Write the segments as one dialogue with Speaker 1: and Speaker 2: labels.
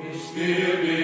Speaker 1: Christi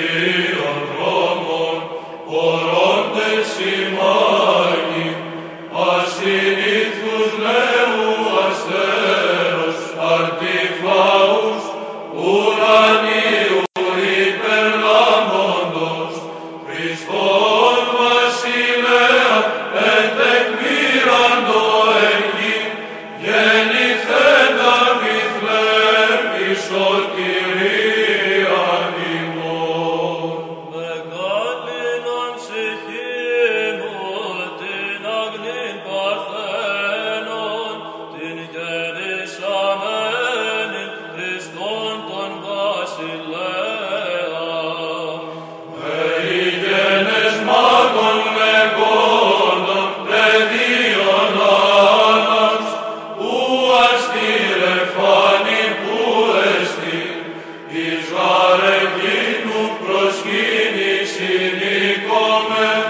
Speaker 1: Amen.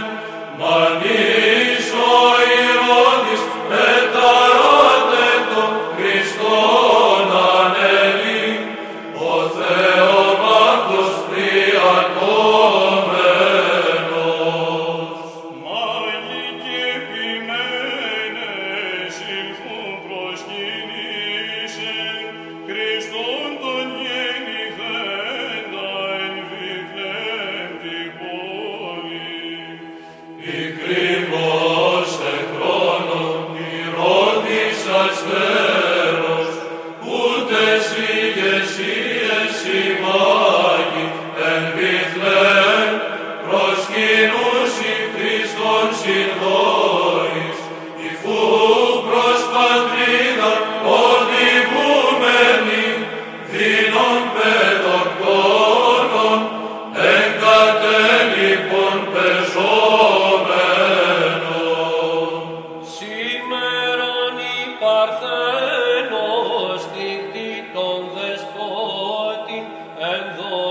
Speaker 2: and the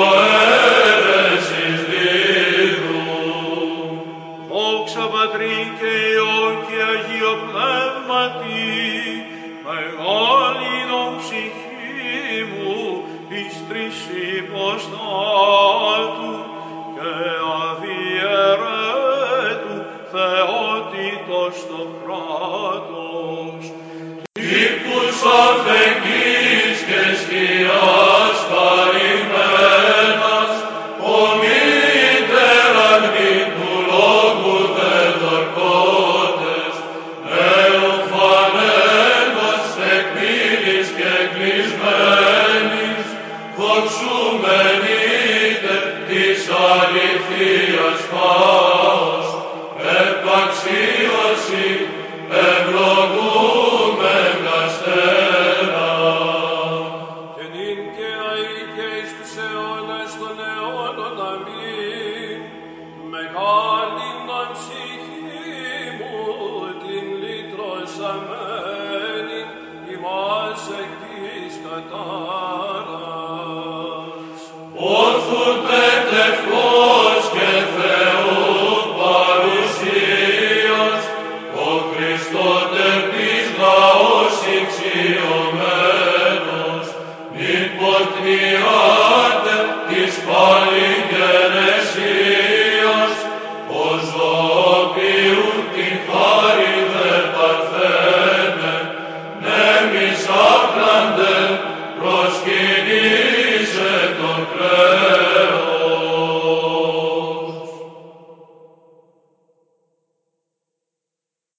Speaker 1: por nós. çok şu Dulcium menos, import mia